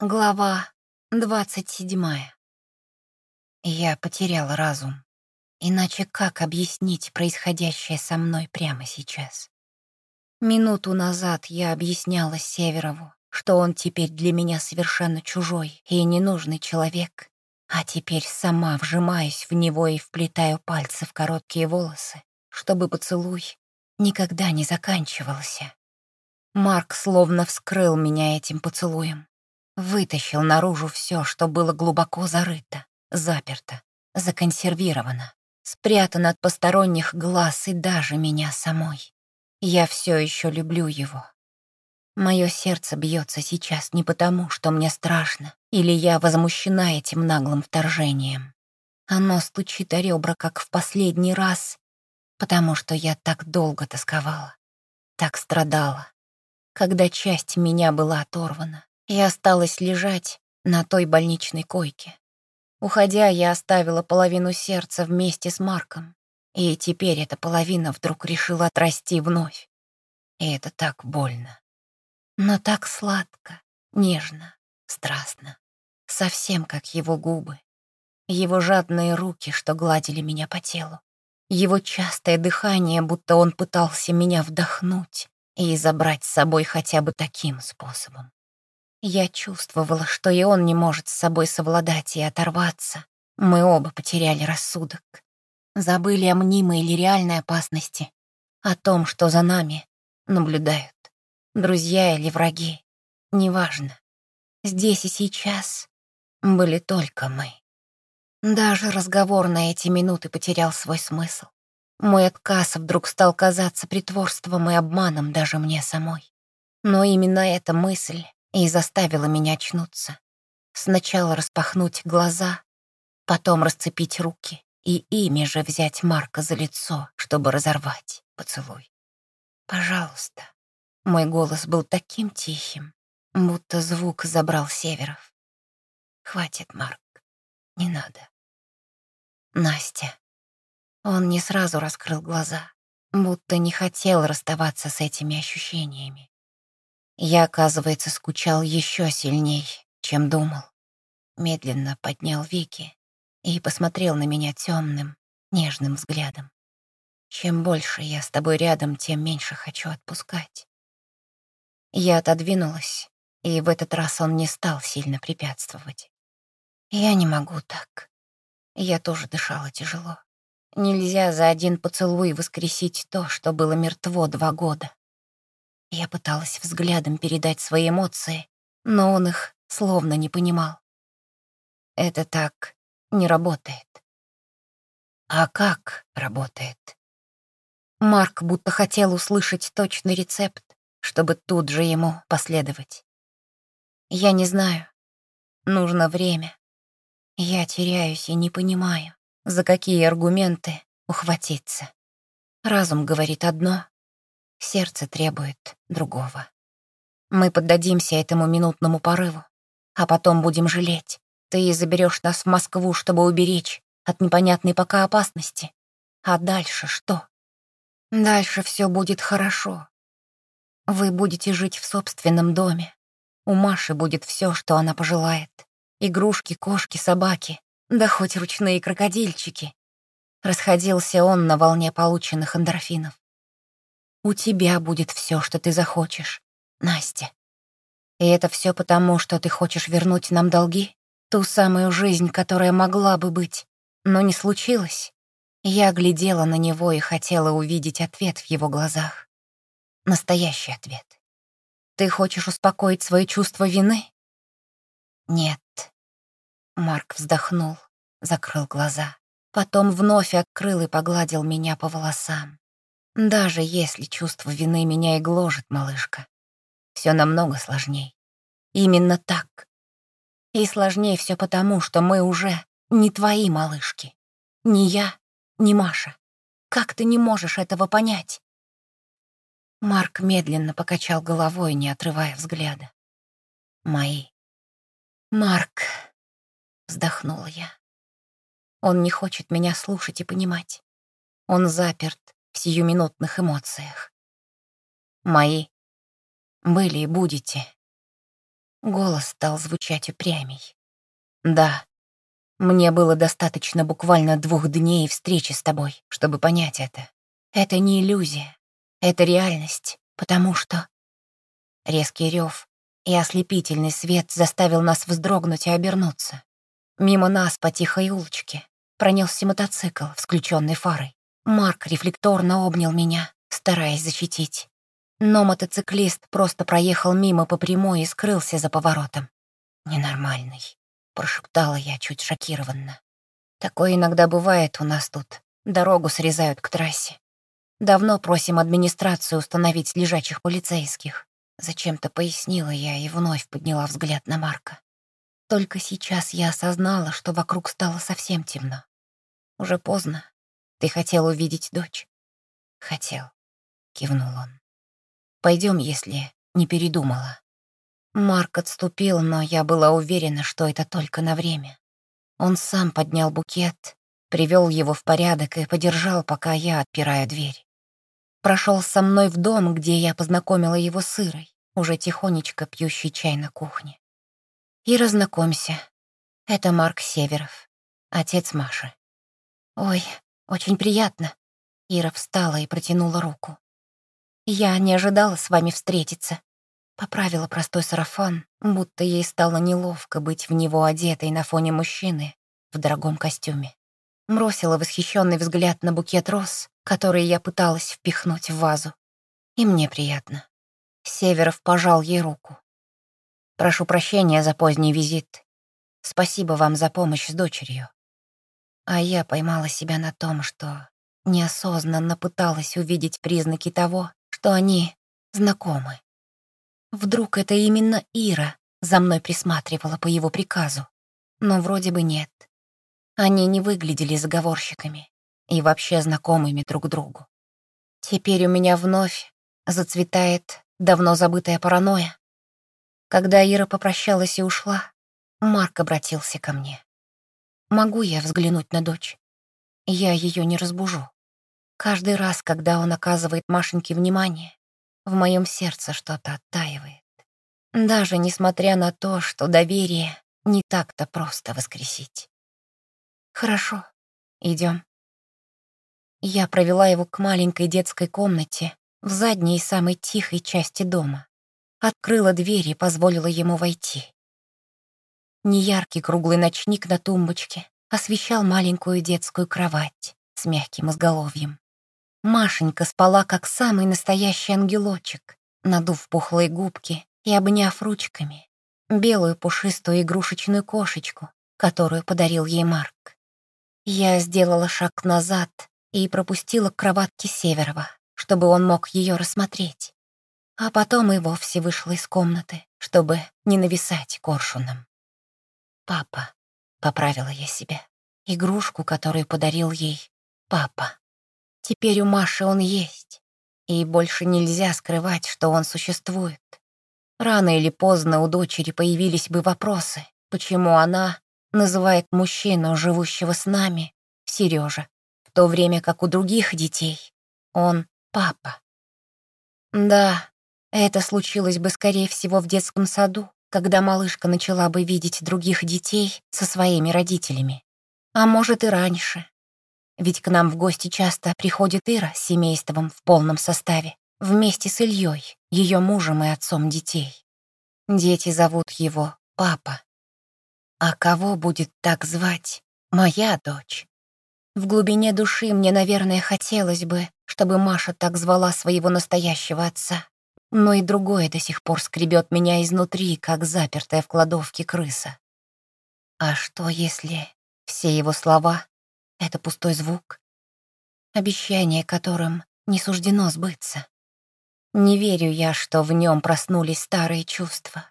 Глава двадцать седьмая. Я потеряла разум. Иначе как объяснить происходящее со мной прямо сейчас? Минуту назад я объясняла Северову, что он теперь для меня совершенно чужой и ненужный человек, а теперь сама вжимаюсь в него и вплетаю пальцы в короткие волосы, чтобы поцелуй никогда не заканчивался. Марк словно вскрыл меня этим поцелуем вытащил наружу все, что было глубоко зарыто, заперто, законсервировано, спрятано от посторонних глаз и даже меня самой. Я все еще люблю его. Мое сердце бьется сейчас не потому, что мне страшно, или я возмущена этим наглым вторжением. Оно стучит о ребра, как в последний раз, потому что я так долго тосковала, так страдала, когда часть меня была оторвана, и осталась лежать на той больничной койке. Уходя, я оставила половину сердца вместе с Марком, и теперь эта половина вдруг решила отрасти вновь. И это так больно. Но так сладко, нежно, страстно. Совсем как его губы. Его жадные руки, что гладили меня по телу. Его частое дыхание, будто он пытался меня вдохнуть и забрать с собой хотя бы таким способом. Я чувствовала, что и он не может с собой совладать и оторваться. Мы оба потеряли рассудок. Забыли о мнимой или реальной опасности, о том, что за нами наблюдают. Друзья или враги, неважно. Здесь и сейчас были только мы. Даже разговор на эти минуты потерял свой смысл. Мой отказ вдруг стал казаться притворством и обманом даже мне самой. Но именно эта мысль и заставила меня очнуться. Сначала распахнуть глаза, потом расцепить руки и ими же взять Марка за лицо, чтобы разорвать поцелуй. «Пожалуйста». Мой голос был таким тихим, будто звук забрал Северов. «Хватит, Марк, не надо». «Настя». Он не сразу раскрыл глаза, будто не хотел расставаться с этими ощущениями. Я, оказывается, скучал еще сильней, чем думал. Медленно поднял веки и посмотрел на меня темным, нежным взглядом. Чем больше я с тобой рядом, тем меньше хочу отпускать. Я отодвинулась, и в этот раз он не стал сильно препятствовать. Я не могу так. Я тоже дышала тяжело. Нельзя за один поцелуй воскресить то, что было мертво два года. Я пыталась взглядом передать свои эмоции, но он их словно не понимал. Это так не работает. А как работает? Марк будто хотел услышать точный рецепт, чтобы тут же ему последовать. Я не знаю. Нужно время. Я теряюсь и не понимаю, за какие аргументы ухватиться. Разум говорит одно, Сердце требует другого. Мы поддадимся этому минутному порыву, а потом будем жалеть. Ты заберешь нас в Москву, чтобы уберечь от непонятной пока опасности. А дальше что? Дальше все будет хорошо. Вы будете жить в собственном доме. У Маши будет все, что она пожелает. Игрушки, кошки, собаки, да хоть ручные крокодильчики. Расходился он на волне полученных эндорфинов. У тебя будет все, что ты захочешь, Настя. И это все потому, что ты хочешь вернуть нам долги? Ту самую жизнь, которая могла бы быть, но не случилось? Я глядела на него и хотела увидеть ответ в его глазах. Настоящий ответ. Ты хочешь успокоить свои чувство вины? Нет. Марк вздохнул, закрыл глаза. Потом вновь открыл и погладил меня по волосам. Даже если чувство вины меня и гложет, малышка, все намного сложней. Именно так. И сложнее все потому, что мы уже не твои малышки. Ни я, ни Маша. Как ты не можешь этого понять? Марк медленно покачал головой, не отрывая взгляда. Мои. Марк, вздохнула я. Он не хочет меня слушать и понимать. Он заперт сиюминутных эмоциях. Мои были и будете. Голос стал звучать упрямей. «Да, мне было достаточно буквально двух дней встречи с тобой, чтобы понять это. Это не иллюзия, это реальность, потому что...» Резкий рев и ослепительный свет заставил нас вздрогнуть и обернуться. Мимо нас по тихой улочке пронесся мотоцикл с включенной фарой. Марк рефлекторно обнял меня, стараясь защитить. Но мотоциклист просто проехал мимо по прямой и скрылся за поворотом. «Ненормальный», — прошептала я чуть шокированно. «Такое иногда бывает у нас тут. Дорогу срезают к трассе. Давно просим администрацию установить лежачих полицейских. Зачем-то пояснила я и вновь подняла взгляд на Марка. Только сейчас я осознала, что вокруг стало совсем темно. Уже поздно. Ты хотел увидеть дочь? Хотел, кивнул он. Пойдем, если не передумала. Марк отступил, но я была уверена, что это только на время. Он сам поднял букет, привел его в порядок и подержал, пока я отпираю дверь. Прошел со мной в дом, где я познакомила его с Ирой, уже тихонечко пьющей чай на кухне. И разнакомься. Это Марк Северов, отец Маши. Ой, очень приятно. Ира встала и протянула руку. Я не ожидала с вами встретиться. Поправила простой сарафан, будто ей стало неловко быть в него одетой на фоне мужчины в дорогом костюме. Бросила восхищенный взгляд на букет роз, который я пыталась впихнуть в вазу. И мне приятно. Северов пожал ей руку. «Прошу прощения за поздний визит. Спасибо вам за помощь с дочерью». А я поймала себя на том, что неосознанно пыталась увидеть признаки того, что они знакомы. Вдруг это именно Ира за мной присматривала по его приказу. Но вроде бы нет. Они не выглядели заговорщиками и вообще знакомыми друг другу. Теперь у меня вновь зацветает давно забытая паранойя. Когда Ира попрощалась и ушла, Марк обратился ко мне. «Могу я взглянуть на дочь? Я ее не разбужу. Каждый раз, когда он оказывает Машеньке внимание, в моем сердце что-то оттаивает. Даже несмотря на то, что доверие не так-то просто воскресить. Хорошо, идем. Я провела его к маленькой детской комнате в задней самой тихой части дома. Открыла дверь и позволила ему войти. Неяркий круглый ночник на тумбочке освещал маленькую детскую кровать с мягким изголовьем. Машенька спала, как самый настоящий ангелочек, надув пухлые губки и обняв ручками белую пушистую игрушечную кошечку, которую подарил ей Марк. Я сделала шаг назад и пропустила к кроватке Северова, чтобы он мог ее рассмотреть. А потом и вовсе вышла из комнаты, чтобы не нависать коршуном. «Папа», — поправила я себя, игрушку, которую подарил ей папа. Теперь у Маши он есть, и больше нельзя скрывать, что он существует. Рано или поздно у дочери появились бы вопросы, почему она называет мужчину, живущего с нами, Сережа, в то время как у других детей он папа. Да, это случилось бы, скорее всего, в детском саду, когда малышка начала бы видеть других детей со своими родителями. А может и раньше. Ведь к нам в гости часто приходит Ира с семейством в полном составе, вместе с Ильей, ее мужем и отцом детей. Дети зовут его папа. А кого будет так звать моя дочь? В глубине души мне, наверное, хотелось бы, чтобы Маша так звала своего настоящего отца. Но и другое до сих пор скребет меня изнутри, как запертая в кладовке крыса. А что, если все его слова — это пустой звук? Обещание, которым не суждено сбыться. Не верю я, что в нем проснулись старые чувства.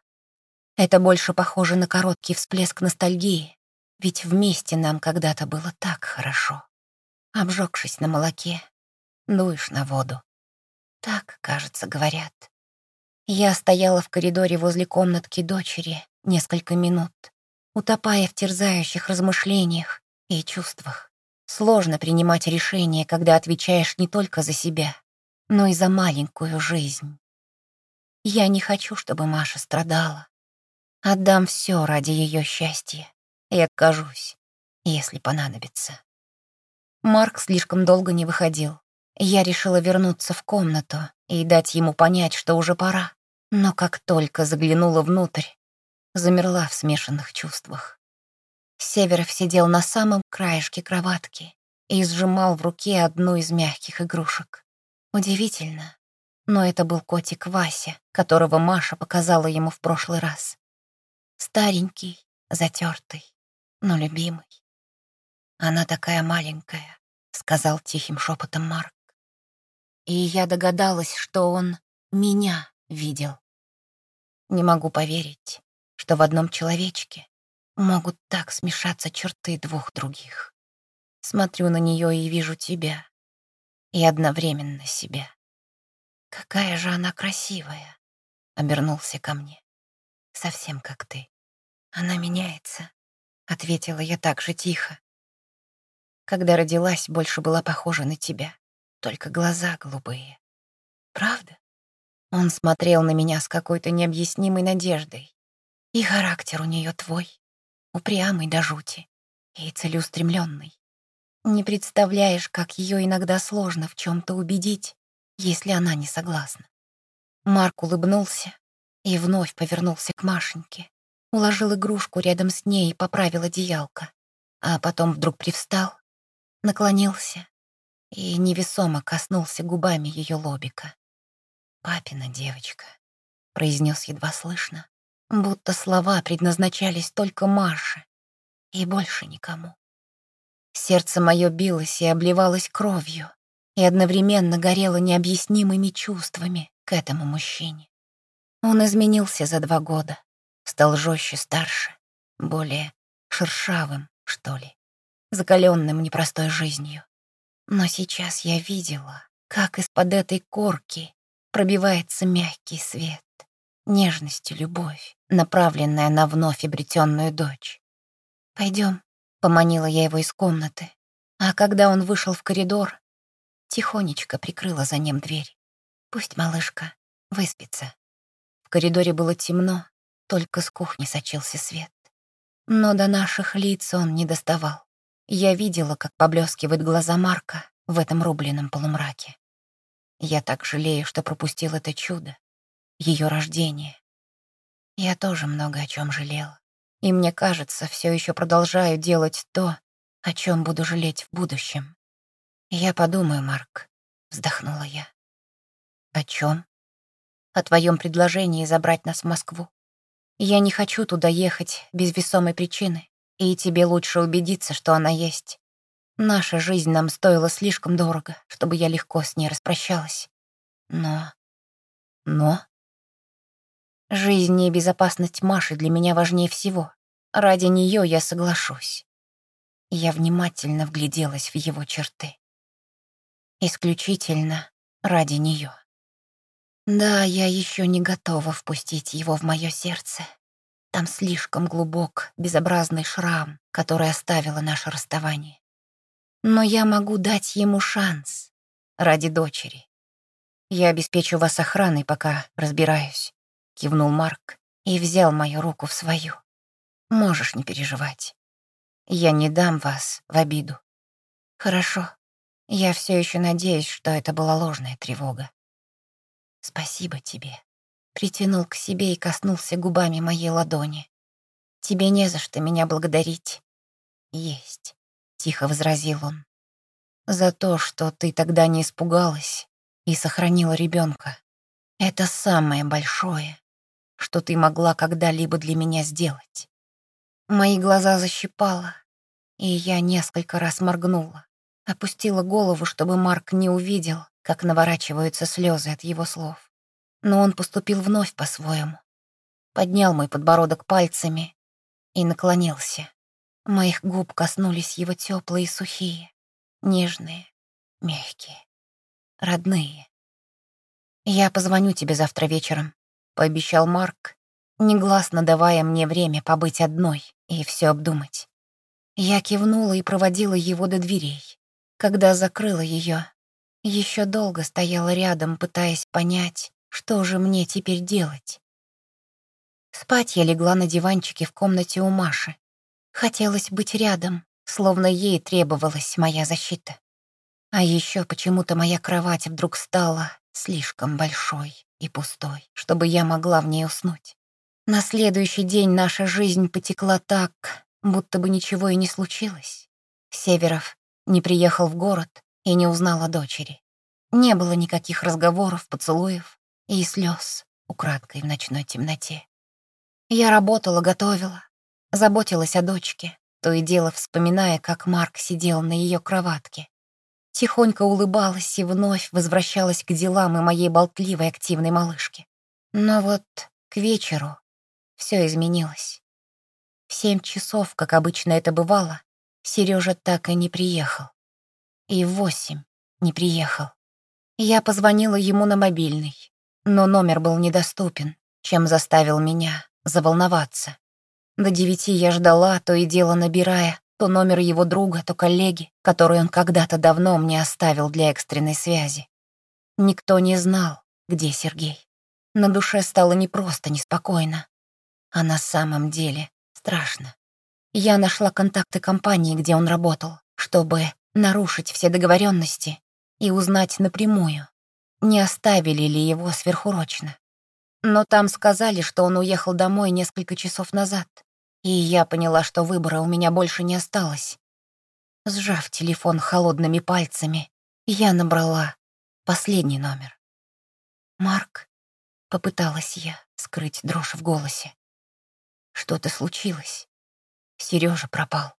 Это больше похоже на короткий всплеск ностальгии, ведь вместе нам когда-то было так хорошо. Обжегшись на молоке, дуешь на воду. Так, кажется, говорят. Я стояла в коридоре возле комнатки дочери несколько минут, утопая в терзающих размышлениях и чувствах. Сложно принимать решения, когда отвечаешь не только за себя, но и за маленькую жизнь. Я не хочу, чтобы Маша страдала. Отдам все ради ее счастья и откажусь, если понадобится. Марк слишком долго не выходил. Я решила вернуться в комнату и дать ему понять, что уже пора. Но как только заглянула внутрь, замерла в смешанных чувствах. Северов сидел на самом краешке кроватки и сжимал в руке одну из мягких игрушек. Удивительно, но это был котик Вася, которого Маша показала ему в прошлый раз. Старенький, затертый, но любимый. «Она такая маленькая», — сказал тихим шепотом Марк. И я догадалась, что он меня видел. Не могу поверить, что в одном человечке могут так смешаться черты двух других. Смотрю на нее и вижу тебя, и одновременно себя. «Какая же она красивая!» — обернулся ко мне. «Совсем как ты. Она меняется», — ответила я так же тихо. Когда родилась, больше была похожа на тебя, только глаза голубые. Правда? Он смотрел на меня с какой-то необъяснимой надеждой. И характер у нее твой, упрямый до жути и целеустремленный. Не представляешь, как ее иногда сложно в чем то убедить, если она не согласна. Марк улыбнулся и вновь повернулся к Машеньке, уложил игрушку рядом с ней и поправил одеялко, а потом вдруг привстал, наклонился и невесомо коснулся губами ее лобика. «Папина девочка», — произнес едва слышно, будто слова предназначались только Маше и больше никому. Сердце мое билось и обливалось кровью, и одновременно горело необъяснимыми чувствами к этому мужчине. Он изменился за два года, стал жестче старше, более шершавым, что ли, закаленным непростой жизнью. Но сейчас я видела, как из-под этой корки пробивается мягкий свет, нежность и любовь, направленная на вновь обретенную дочь. Пойдем, Поманила я его из комнаты, а когда он вышел в коридор, тихонечко прикрыла за ним дверь. Пусть малышка выспится. В коридоре было темно, только с кухни сочился свет. Но до наших лиц он не доставал. Я видела, как поблескивают глаза Марка в этом рубленном полумраке. Я так жалею, что пропустил это чудо, ее рождение. Я тоже много о чем жалела. И мне кажется, все еще продолжаю делать то, о чем буду жалеть в будущем. Я подумаю, Марк, вздохнула я. О чем? О твоем предложении забрать нас в Москву. Я не хочу туда ехать без весомой причины, и тебе лучше убедиться, что она есть. Наша жизнь нам стоила слишком дорого, чтобы я легко с ней распрощалась. Но... Но... Жизнь и безопасность Маши для меня важнее всего. Ради нее я соглашусь. Я внимательно вгляделась в его черты. Исключительно ради нее. Да, я еще не готова впустить его в мое сердце. Там слишком глубок, безобразный шрам, который оставило наше расставание. Но я могу дать ему шанс ради дочери. Я обеспечу вас охраной, пока разбираюсь кивнул Марк и взял мою руку в свою. Можешь не переживать. Я не дам вас в обиду. Хорошо. Я все еще надеюсь, что это была ложная тревога. Спасибо тебе. Притянул к себе и коснулся губами моей ладони. Тебе не за что меня благодарить. Есть, тихо возразил он. За то, что ты тогда не испугалась и сохранила ребенка. Это самое большое, что ты могла когда-либо для меня сделать. Мои глаза защипало, и я несколько раз моргнула. Опустила голову, чтобы Марк не увидел, как наворачиваются слезы от его слов. Но он поступил вновь по-своему. Поднял мой подбородок пальцами и наклонился. Моих губ коснулись его теплые и сухие, нежные, мягкие, родные. «Я позвоню тебе завтра вечером», пообещал Марк, негласно давая мне время побыть одной и все обдумать. Я кивнула и проводила его до дверей. Когда закрыла ее, еще долго стояла рядом, пытаясь понять, что же мне теперь делать. Спать я легла на диванчике в комнате у Маши. Хотелось быть рядом, словно ей требовалась моя защита. А еще почему-то моя кровать вдруг стала слишком большой и пустой, чтобы я могла в ней уснуть. На следующий день наша жизнь потекла так, будто бы ничего и не случилось. Северов не приехал в город и не узнал о дочери. Не было никаких разговоров, поцелуев и слез украдкой в ночной темноте. Я работала, готовила, заботилась о дочке, то и дело вспоминая, как Марк сидел на ее кроватке. Тихонько улыбалась и вновь возвращалась к делам и моей болтливой активной малышке. Но вот к вечеру все изменилось. В семь часов, как обычно это бывало, Сережа так и не приехал. И в восемь не приехал. Я позвонила ему на мобильный, но номер был недоступен, чем заставил меня заволноваться. До девяти я ждала, то и дело набирая, то номер его друга, то коллеги, который он когда-то давно мне оставил для экстренной связи. Никто не знал, где Сергей. На душе стало не просто неспокойно, а на самом деле страшно. Я нашла контакты компании, где он работал, чтобы нарушить все договоренности и узнать напрямую, не оставили ли его сверхурочно. Но там сказали, что он уехал домой несколько часов назад, и я поняла, что выбора у меня больше не осталось. Сжав телефон холодными пальцами, я набрала последний номер. «Марк», — попыталась я скрыть дрожь в голосе. Что-то случилось. Сережа пропал.